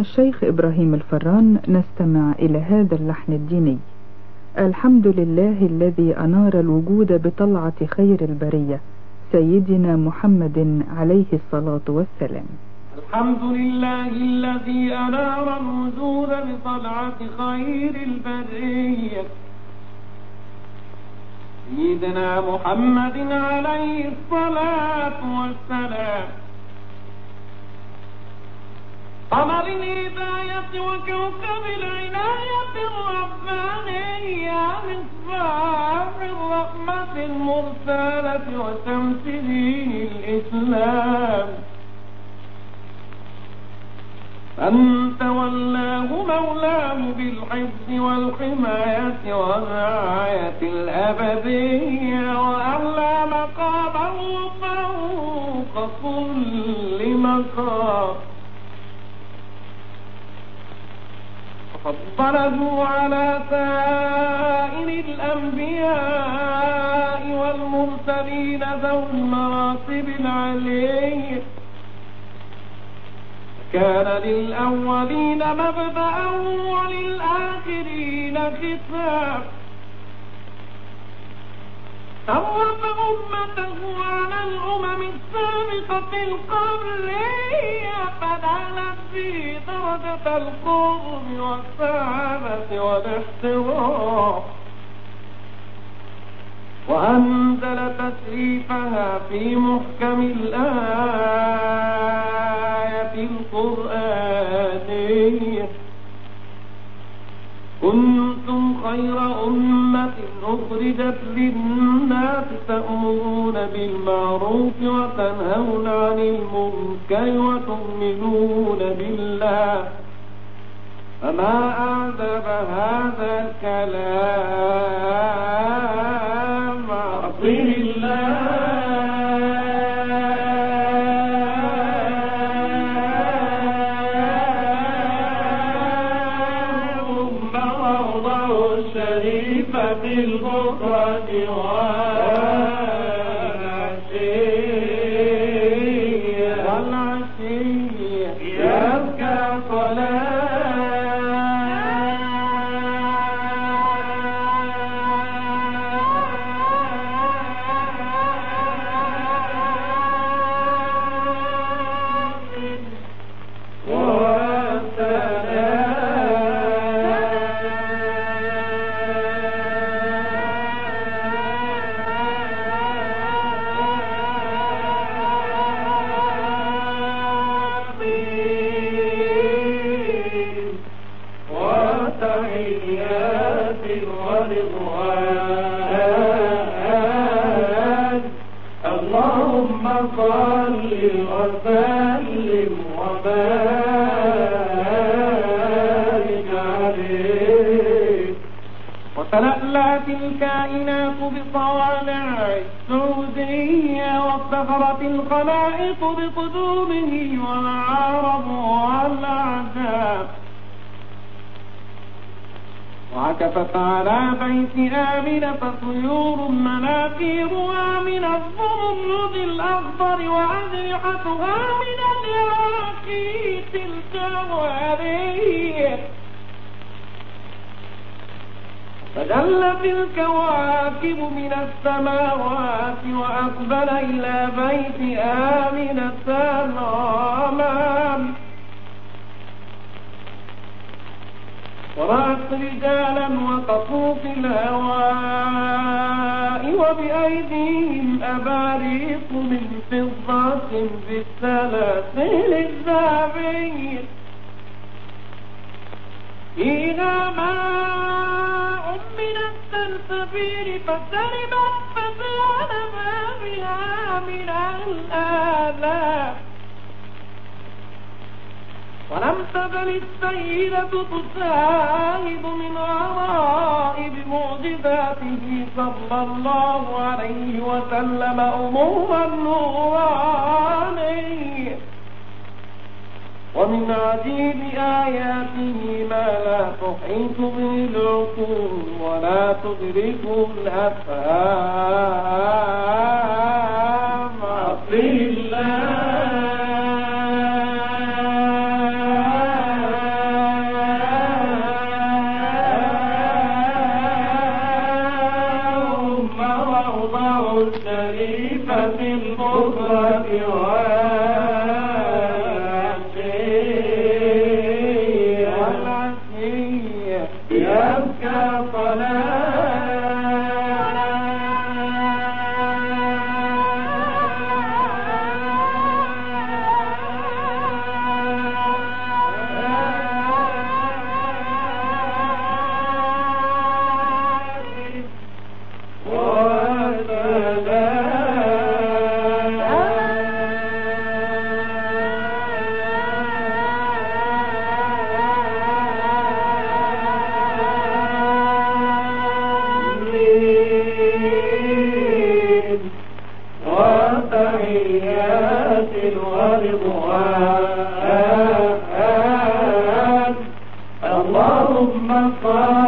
الشيخ إبراهيم الفران نستمع إلى هذا اللحن الديني. الحمد لله الذي أنار الوجود بطلعة خير البرية سيدنا محمد عليه الصلاة والسلام. الحمد لله الذي أنار الوجود بطلعة خير البرية. سيدنا محمد عليه الصلاة والسلام. قمر الهداية وكوكب العناية الربانية مصباح الرحمة المرسلة وشمس دين الإسلام. من تولاه مولاه بالحفظ والحماية والرعاية الأبدية وأعلى مقامه فوق كل مقام. فضله على سائر الأنبياء والمرسلين ذوي المراتب العليه كان للأولين مبدأ وللآخرين ختام أوف أمته على الأمم السابقة القبلية فنالت في درجة القرب والسعادة والاحترام وأنزل تشريفها في محكم الآية القرآنية. كنتم خير أمة أخرجت للناس بالمعروف وتنهون عن المنكر وتؤمنون بالله. فما أعذب هذا الكلام عظيم الله. الشريف في والعشية وتلألأت الكائنات بطوالع السعودية وافتخرت الخلائق بقدومه والعرب والأعجاب وعكفت على بيت آمنة طيور مناكيرها من الزمرد الأخضر وأجنحتها من الياقيت الجواري فدلت الكواكب من السماوات وأقبل إلى بيت آمنة الغمام ورأت رجالا وقفوا في الهواء وبأيديهم أباريق من فضة بالسلاسل الذهبية فيها ماء ولم تزل السيدة تشاهد من غرائب معجزاته صلى الله عليه وسلم أمورا نورانية عديد بآياته ما لا تحيط به العقول ولا تدركه الأفهام. عصي الله اللهم وأضع الشريف في اللهم صل